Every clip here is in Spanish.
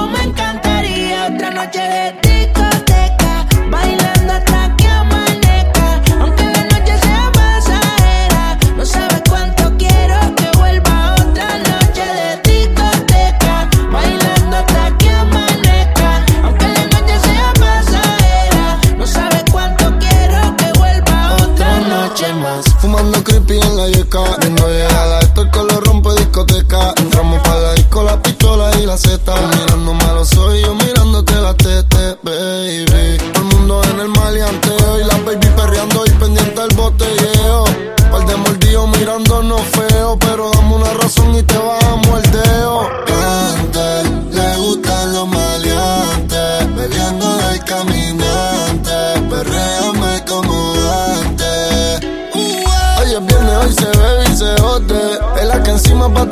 me encantaría otra noche de discoteca, bailando hasta que amanezca. Aunque la noche sea pasajera, no sabes cuánto quiero que vuelva otra noche de discoteca, bailando hasta que amanezca. Aunque la noche sea pasajera, no sabes cuánto quiero que vuelva otra noche más. Fumando creepy en la yeca, se. Es la que encima pa'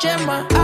gem.